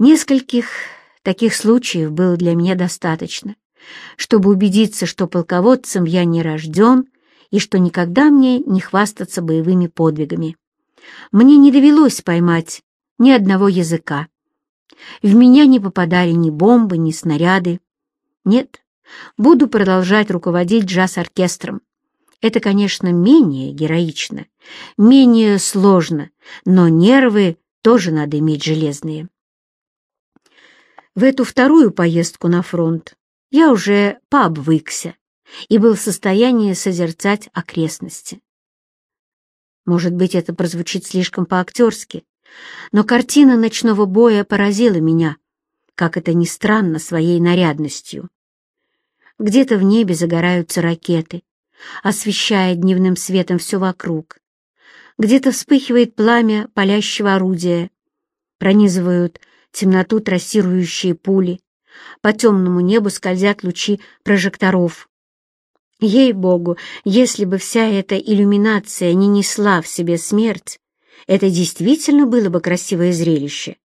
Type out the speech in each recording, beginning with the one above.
Нескольких таких случаев было для меня достаточно, чтобы убедиться, что полководцем я не рожден и что никогда мне не хвастаться боевыми подвигами. Мне не довелось поймать ни одного языка. В меня не попадали ни бомбы, ни снаряды. Нет, буду продолжать руководить джаз-оркестром. Это, конечно, менее героично, менее сложно, но нервы тоже надо иметь железные. В эту вторую поездку на фронт я уже пообвыкся и был в состоянии созерцать окрестности. Может быть, это прозвучит слишком по-актерски, но картина ночного боя поразила меня, как это ни странно, своей нарядностью. Где-то в небе загораются ракеты, освещая дневным светом все вокруг. Где-то вспыхивает пламя палящего орудия, пронизывают темноту трассирующие пули, по темному небу скользят лучи прожекторов. Ей-богу, если бы вся эта иллюминация не несла в себе смерть, это действительно было бы красивое зрелище.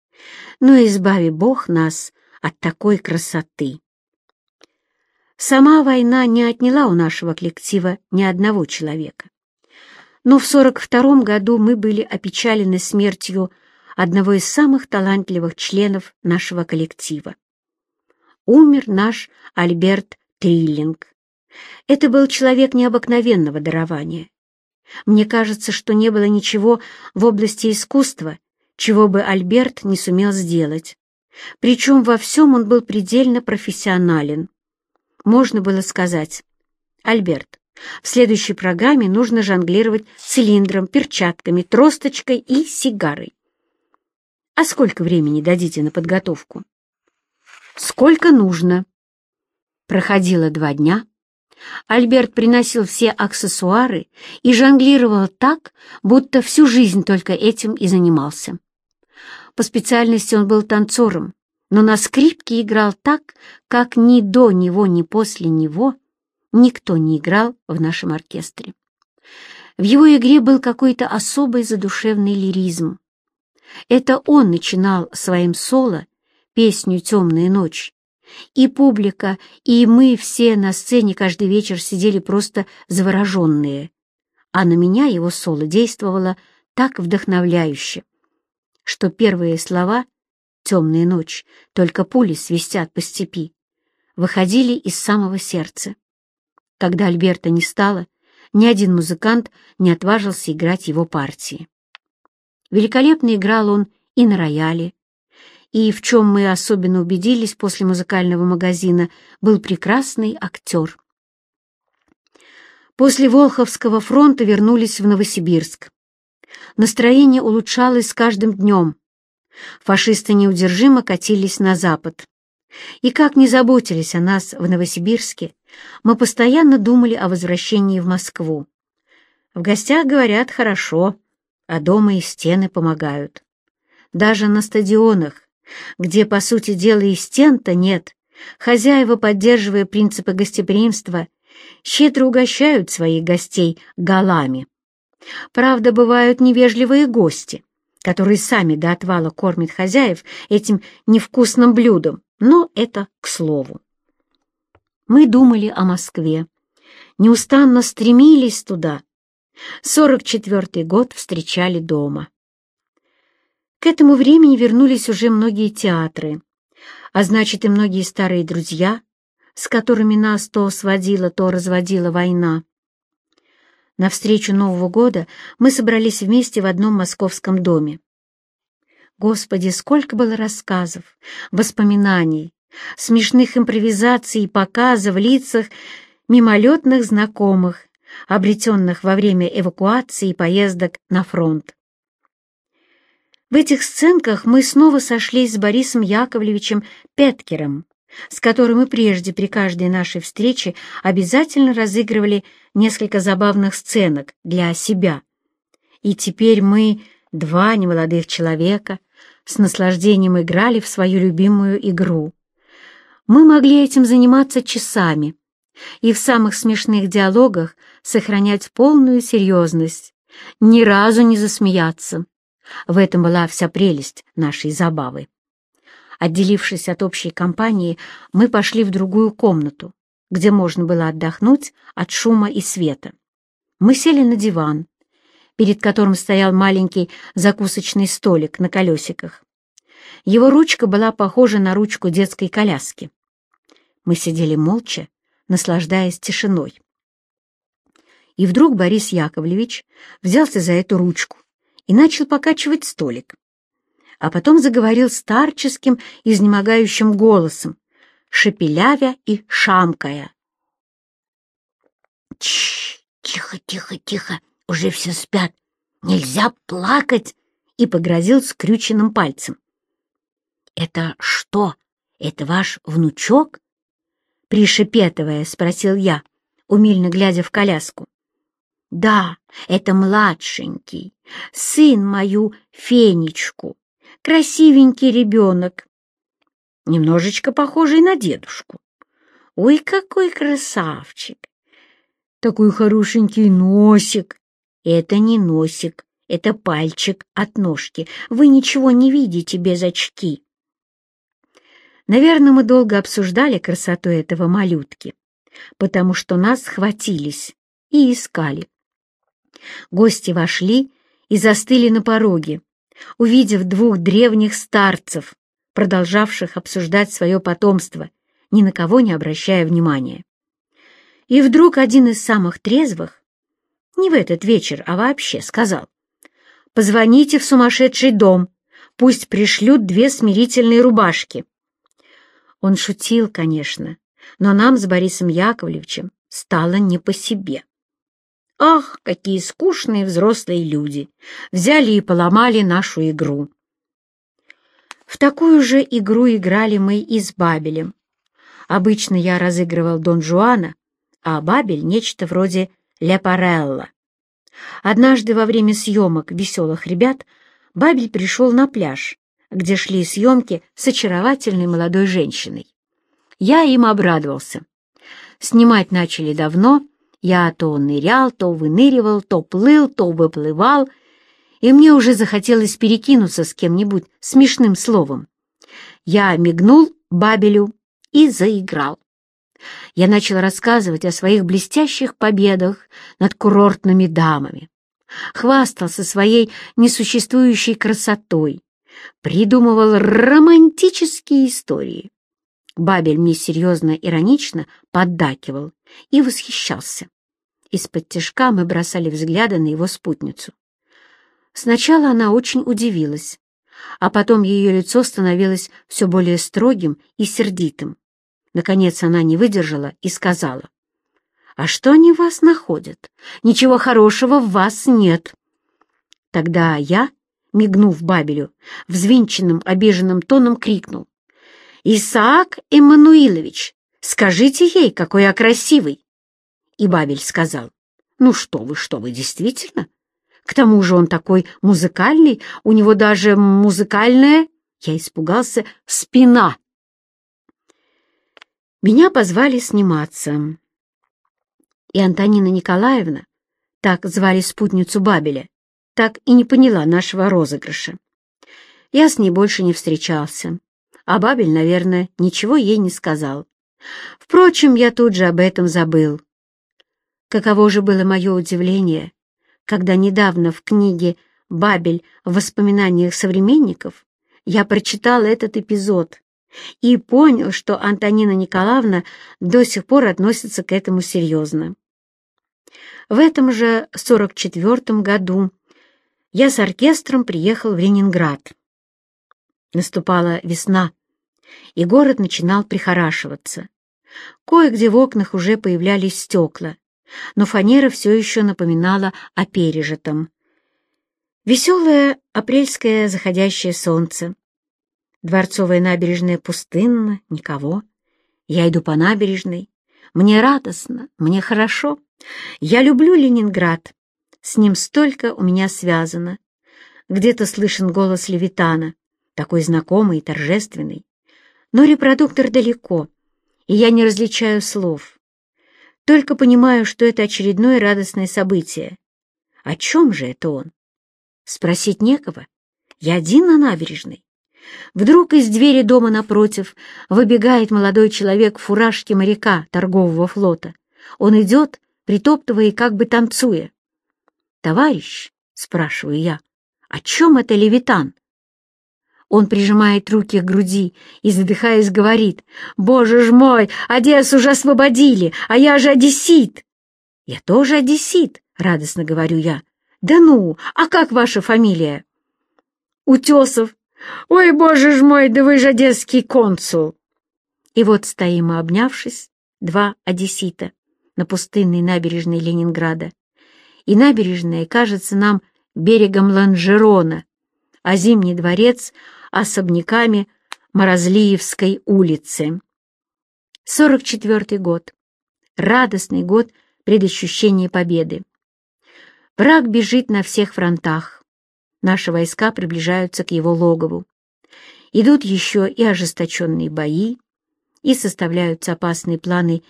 Но избави Бог нас от такой красоты. Сама война не отняла у нашего коллектива ни одного человека. Но в 42 году мы были опечалены смертью одного из самых талантливых членов нашего коллектива. Умер наш Альберт Триллинг. Это был человек необыкновенного дарования. Мне кажется, что не было ничего в области искусства, чего бы Альберт не сумел сделать. Причем во всем он был предельно профессионален. Можно было сказать, «Альберт, в следующей программе нужно жонглировать цилиндром, перчатками, тросточкой и сигарой. А сколько времени дадите на подготовку? Сколько нужно. Проходило два дня. Альберт приносил все аксессуары и жонглировал так, будто всю жизнь только этим и занимался. По специальности он был танцором, но на скрипке играл так, как ни до него, ни после него никто не играл в нашем оркестре. В его игре был какой-то особый задушевный лиризм. Это он начинал своим соло песню «Темная ночь». И публика, и мы все на сцене каждый вечер сидели просто завороженные. А на меня его соло действовало так вдохновляюще, что первые слова «Темная ночь», только пули свистят по степи, выходили из самого сердца. Когда Альберта не стало, ни один музыкант не отважился играть его партии. Великолепно играл он и на рояле, и, в чем мы особенно убедились после музыкального магазина, был прекрасный актер. После Волховского фронта вернулись в Новосибирск. Настроение улучшалось с каждым днем. Фашисты неудержимо катились на запад. И как не заботились о нас в Новосибирске, мы постоянно думали о возвращении в Москву. В гостях говорят хорошо, а дома и стены помогают. Даже на стадионах, где, по сути дела, и стен-то нет, хозяева, поддерживая принципы гостеприимства, щедро угощают своих гостей голами. Правда, бывают невежливые гости, которые сами до отвала кормят хозяев этим невкусным блюдом, но это к слову. Мы думали о Москве, неустанно стремились туда, 44-й год встречали дома. К этому времени вернулись уже многие театры, а значит и многие старые друзья, с которыми нас то сводила, то разводила война. На встречу Нового года мы собрались вместе в одном московском доме. Господи, сколько было рассказов, воспоминаний, смешных импровизаций и показов в лицах мимолетных знакомых, обретенных во время эвакуации и поездок на фронт. В этих сценках мы снова сошлись с Борисом Яковлевичем Петкером, с которым мы прежде при каждой нашей встрече обязательно разыгрывали несколько забавных сценок для себя. И теперь мы, два немолодых человека, с наслаждением играли в свою любимую игру. Мы могли этим заниматься часами, и в самых смешных диалогах сохранять полную серьезность, ни разу не засмеяться. В этом была вся прелесть нашей забавы. Отделившись от общей компании, мы пошли в другую комнату, где можно было отдохнуть от шума и света. Мы сели на диван, перед которым стоял маленький закусочный столик на колесиках. Его ручка была похожа на ручку детской коляски. Мы сидели молча, наслаждаясь тишиной. И вдруг Борис Яковлевич взялся за эту ручку и начал покачивать столик. А потом заговорил старческим, изнемогающим голосом, шепелявя и шамкая. «Тш, тихо, тихо, тихо, уже все спят, нельзя плакать!» и погрозил скрюченным пальцем. «Это что? Это ваш внучок?» Пришепетывая, спросил я, умильно глядя в коляску. «Да, это младшенький, сын мою Фенечку, красивенький ребенок, немножечко похожий на дедушку. Ой, какой красавчик! Такой хорошенький носик. Это не носик, это пальчик от ножки. Вы ничего не видите без очки. Наверное, мы долго обсуждали красоту этого малютки, потому что нас схватились и искали. Гости вошли и застыли на пороге, увидев двух древних старцев, продолжавших обсуждать свое потомство, ни на кого не обращая внимания. И вдруг один из самых трезвых, не в этот вечер, а вообще, сказал, «Позвоните в сумасшедший дом, пусть пришлют две смирительные рубашки». Он шутил, конечно, но нам с Борисом Яковлевичем стало не по себе. Ах, какие скучные взрослые люди! Взяли и поломали нашу игру. В такую же игру играли мы и с Бабелем. Обычно я разыгрывал Дон Жуана, а Бабель — нечто вроде Лепарелла. Однажды во время съемок «Веселых ребят» Бабель пришел на пляж, где шли съемки с очаровательной молодой женщиной. Я им обрадовался. Снимать начали давно, я то нырял, то выныривал, то плыл, то выплывал, и мне уже захотелось перекинуться с кем-нибудь смешным словом. Я мигнул Бабелю и заиграл. Я начал рассказывать о своих блестящих победах над курортными дамами, хвастался своей несуществующей красотой, придумывал романтические истории. Бабель мне серьезно иронично поддакивал и восхищался. Из-под тяжка мы бросали взгляды на его спутницу. Сначала она очень удивилась, а потом ее лицо становилось все более строгим и сердитым. Наконец она не выдержала и сказала, «А что они вас находят? Ничего хорошего в вас нет». Тогда я мигнув Бабелю, взвинченным, обиженным тоном крикнул. «Исаак Эммануилович, скажите ей, какой я красивый!» И Бабель сказал, «Ну что вы, что вы, действительно? К тому же он такой музыкальный, у него даже музыкальная...» Я испугался «спина». Меня позвали сниматься. И Антонина Николаевна, так звали спутницу Бабеля, так и не поняла нашего розыгрыша. Я с ней больше не встречался, а Бабель, наверное, ничего ей не сказал. Впрочем, я тут же об этом забыл. Каково же было мое удивление, когда недавно в книге «Бабель в воспоминаниях современников» я прочитал этот эпизод и понял, что Антонина Николаевна до сих пор относится к этому серьезно. В этом же 44 году я с оркестром приехал в Ленинград. Наступала весна, и город начинал прихорашиваться. Кое-где в окнах уже появлялись стекла, но фанера все еще напоминала о пережитом. Веселое апрельское заходящее солнце. Дворцовая набережная пустынна, никого. Я иду по набережной. Мне радостно, мне хорошо. Я люблю Ленинград. С ним столько у меня связано. Где-то слышен голос Левитана, такой знакомый и торжественный. Но репродуктор далеко, и я не различаю слов. Только понимаю, что это очередное радостное событие. О чем же это он? Спросить некого. Я один на набережной. Вдруг из двери дома напротив выбегает молодой человек в фуражке моряка торгового флота. Он идет, притоптывая и как бы танцуя. «Товарищ», — спрашиваю я, — «о чем это левитан?» Он прижимает руки к груди и, задыхаясь, говорит, «Боже ж мой, Одессу уже освободили, а я же одессит!» «Я тоже одессит», — радостно говорю я. «Да ну, а как ваша фамилия?» «Утесов». «Ой, боже ж мой, да вы же одесский консул!» И вот стоим мы, обнявшись, два одессита на пустынной набережной Ленинграда. И набережная кажется нам берегом Ланжерона, а Зимний дворец — особняками Морозлиевской улицы. 44 год. Радостный год предощущения победы. Враг бежит на всех фронтах. Наши войска приближаются к его логову. Идут еще и ожесточенные бои, и составляются опасные планы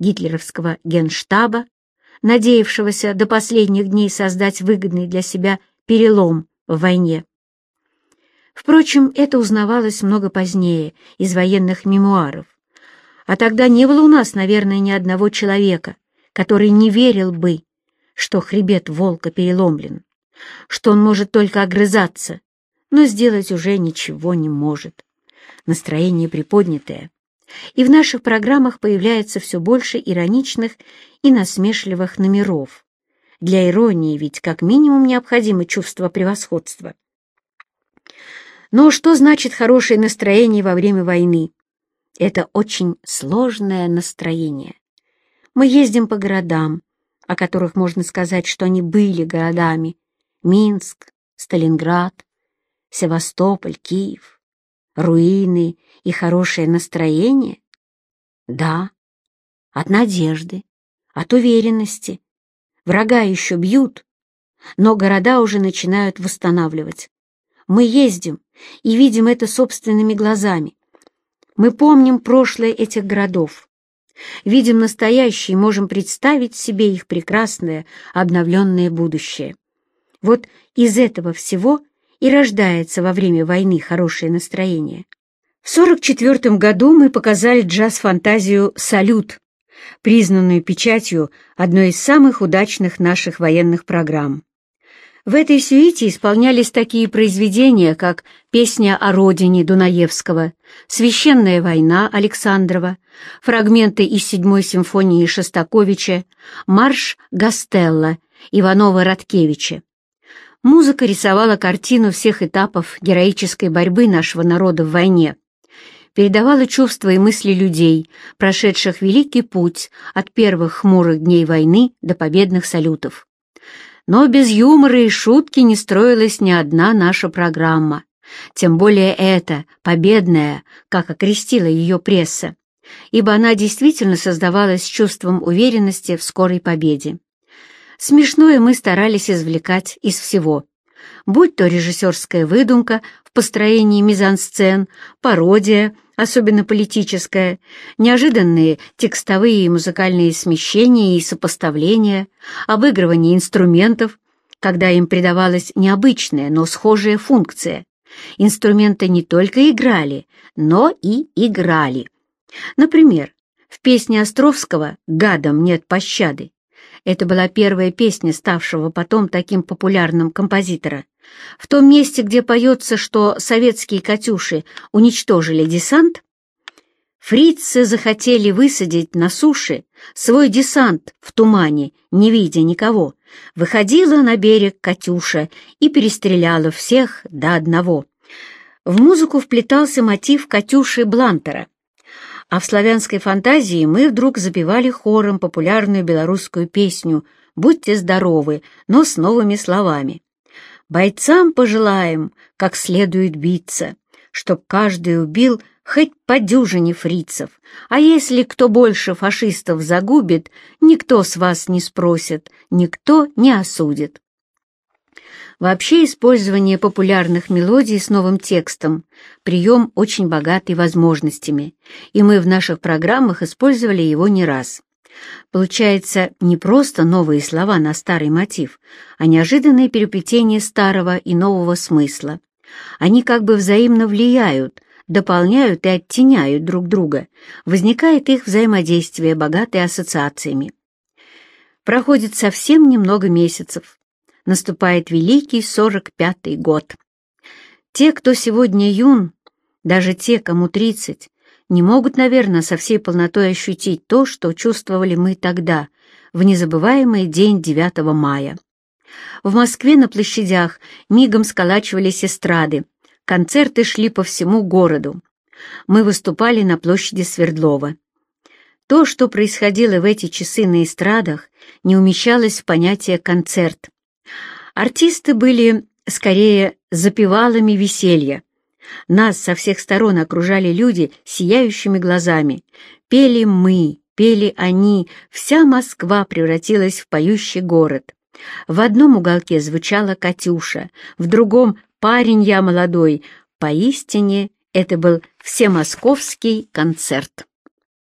гитлеровского генштаба, надеявшегося до последних дней создать выгодный для себя перелом в войне. Впрочем, это узнавалось много позднее из военных мемуаров. А тогда не было у нас, наверное, ни одного человека, который не верил бы, что хребет волка переломлен, что он может только огрызаться, но сделать уже ничего не может. Настроение приподнятое, и в наших программах появляется все больше ироничных и насмешливых номеров. Для иронии ведь как минимум необходимо чувство превосходства. Но что значит хорошее настроение во время войны? Это очень сложное настроение. Мы ездим по городам, о которых можно сказать, что они были городами. Минск, Сталинград, Севастополь, Киев. Руины и хорошее настроение? Да, от надежды, от уверенности. Врага еще бьют, но города уже начинают восстанавливать. Мы ездим и видим это собственными глазами. Мы помним прошлое этих городов видим настоящее и можем представить себе их прекрасное обновленное будущее. Вот из этого всего и рождается во время войны хорошее настроение. В 1944 году мы показали джаз-фантазию «Салют», признанную печатью одной из самых удачных наших военных программ. В этой сюите исполнялись такие произведения, как «Песня о родине» Дунаевского, «Священная война» Александрова, фрагменты из седьмой симфонии Шостаковича, «Марш Гастелла» Иванова-Радкевича. Музыка рисовала картину всех этапов героической борьбы нашего народа в войне, передавала чувства и мысли людей, прошедших великий путь от первых хмурых дней войны до победных салютов. Но без юмора и шутки не строилась ни одна наша программа. Тем более эта, победная, как окрестила ее пресса, ибо она действительно создавалась с чувством уверенности в скорой победе. Смешное мы старались извлекать из всего, будь то режиссерская выдумка в построении мизансцен, пародия — особенно политическая, неожиданные текстовые и музыкальные смещения и сопоставления, обыгрывание инструментов, когда им придавалась необычная, но схожая функция. Инструменты не только играли, но и играли. Например, в песне Островского «Гадам нет пощады» Это была первая песня, ставшего потом таким популярным композитора. В том месте, где поется, что советские «Катюши» уничтожили десант, фрицы захотели высадить на суше свой десант в тумане, не видя никого. Выходила на берег «Катюша» и перестреляла всех до одного. В музыку вплетался мотив «Катюши» Блантера. А в славянской фантазии мы вдруг запевали хором популярную белорусскую песню «Будьте здоровы», но с новыми словами. Бойцам пожелаем, как следует биться, чтоб каждый убил хоть по дюжине фрицев, а если кто больше фашистов загубит, никто с вас не спросит, никто не осудит. Вообще использование популярных мелодий с новым текстом – прием очень богатый возможностями, и мы в наших программах использовали его не раз. Получается не просто новые слова на старый мотив, а неожиданное переплетение старого и нового смысла. Они как бы взаимно влияют, дополняют и оттеняют друг друга. Возникает их взаимодействие, богатое ассоциациями. Проходит совсем немного месяцев. Наступает великий сорок пятый год. Те, кто сегодня юн, даже те, кому тридцать, не могут, наверное, со всей полнотой ощутить то, что чувствовали мы тогда, в незабываемый день 9 мая. В Москве на площадях мигом сколачивались эстрады, концерты шли по всему городу. Мы выступали на площади Свердлова. То, что происходило в эти часы на эстрадах, не умещалось в понятие «концерт». Артисты были скорее запевалами веселья. Нас со всех сторон окружали люди сияющими глазами. Пели мы, пели они, вся Москва превратилась в поющий город. В одном уголке звучала «Катюша», в другом «Парень я молодой». Поистине это был всемосковский концерт.